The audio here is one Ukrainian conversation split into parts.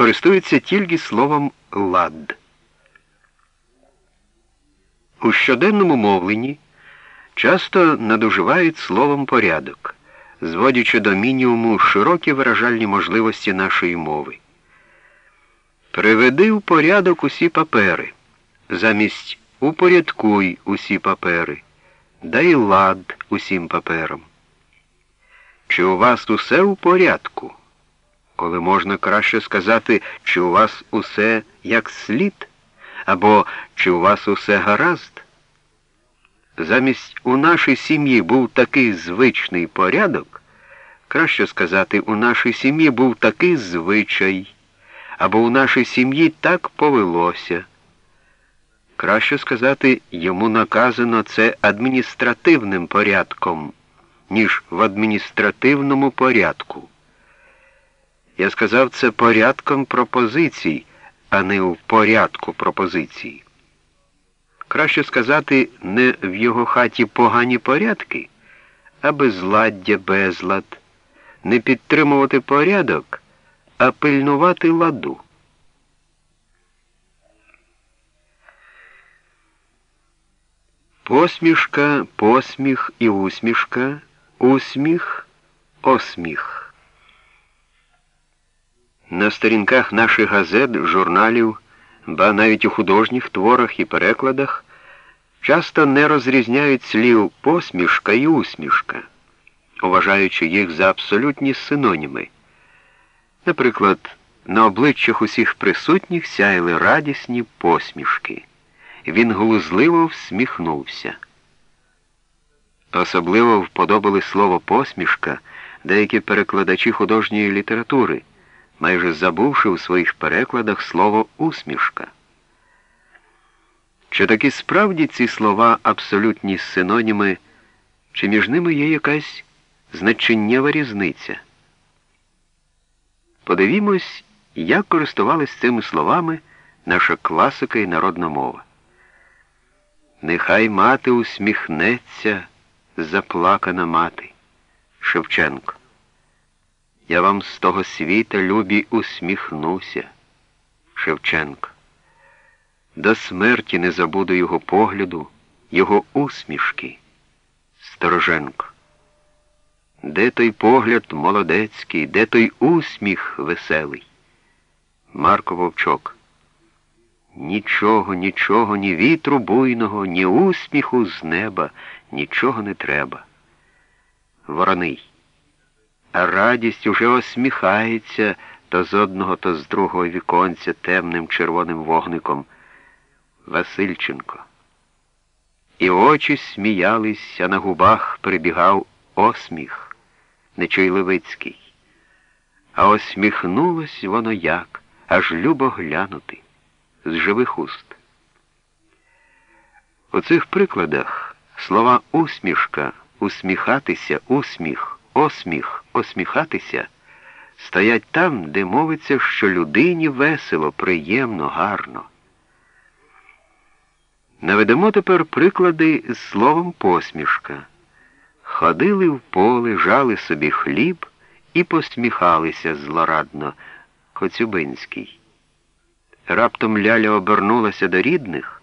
користуються тільки словом лад. У щоденному мовленні часто надуживають словом порядок, зводячи до мінімуму широкі виражальні можливості нашої мови. Приведи в порядок усі папери, замість упорядкуй усі папери, дай лад усім паперам. Чи у вас усе у порядку? Коли можна краще сказати, чи у вас усе як слід, або чи у вас усе гаразд? Замість у нашій сім'ї був такий звичний порядок, краще сказати, у нашій сім'ї був такий звичай, або у нашій сім'ї так повелося. Краще сказати, йому наказано це адміністративним порядком, ніж в адміністративному порядку. Я сказав це порядком пропозицій, а не в порядку пропозицій. Краще сказати, не в його хаті погані порядки, а безладдя безлад, не підтримувати порядок, а пильнувати ладу. Посмішка, посміх і усмішка, усміх, осміх. На сторінках наших газет, журналів, ба навіть у художніх творах і перекладах часто не розрізняють слів посмішка і усмішка, вважаючи їх за абсолютні синоніми. Наприклад, на обличчях усіх присутніх сяяли радісні посмішки. Він глузливо всміхнувся. Особливо вподобали слово посмішка деякі перекладачі художньої літератури, майже забувши у своїх перекладах слово усмішка. Чи таки справді ці слова абсолютні синоніми, чи між ними є якась значеннєва різниця? Подивімось, як користувались цими словами наша класика і народна мова. Нехай мати усміхнеться, заплакана мати. Шевченко. Я вам з того світа, любі, усміхнуся. Шевченко. До смерті не забуду його погляду, його усмішки. Стороженко. Де той погляд молодецький, де той усміх веселий? Марко Вовчок. Нічого, нічого, ні вітру буйного, ні усміху з неба, нічого не треба. Вороний. А радість уже осміхається то з одного, то з другого віконця темним червоним вогником. Васильченко. І очі сміялись, а на губах прибігав осміх, Нечуйлевицький. А осміхнулось воно як, аж любо глянути з живих уст. У цих прикладах слова усмішка, усміхатися, усміх, осміх, осміхатися стоять там, де мовиться, що людині весело, приємно, гарно. Наведемо тепер приклади з словом посмішка. Ходили в поле, жали собі хліб і посміхалися злорадно Коцюбинський. Раптом Ляля обернулася до рідних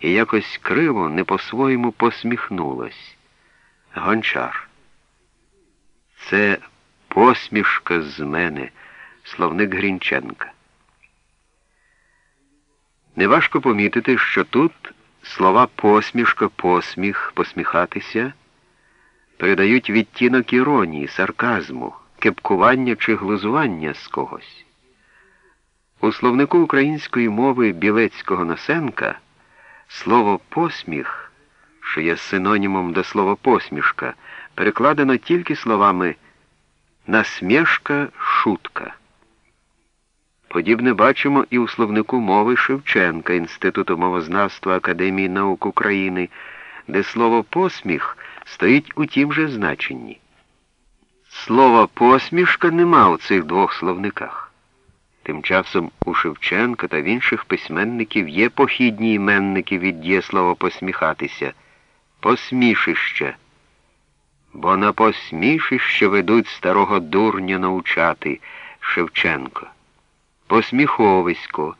і якось криво, не по-своєму посміхнулась. Гончар. Це посмішка з мене, словник Грінченка. Неважко помітити, що тут слова посмішка, посміх, посміхатися передають відтінок іронії, сарказму, кепкування чи глузування з когось. У словнику української мови Білецького Носенка слово посміх, що є синонімом до слова посмішка, перекладено тільки словами насмішка, шутка. Подібне бачимо і у словнику мови Шевченка Інституту мовознавства Академії наук України, де слово посміх стоїть у тім же значенні. Слова посмішка нема у цих двох словниках. Тим часом у Шевченка та в інших письменників є похідні іменники від дієслова посміхатися, посмішище. Бо на посмішище ведуть старого дурня научати Шевченко. посміховисько,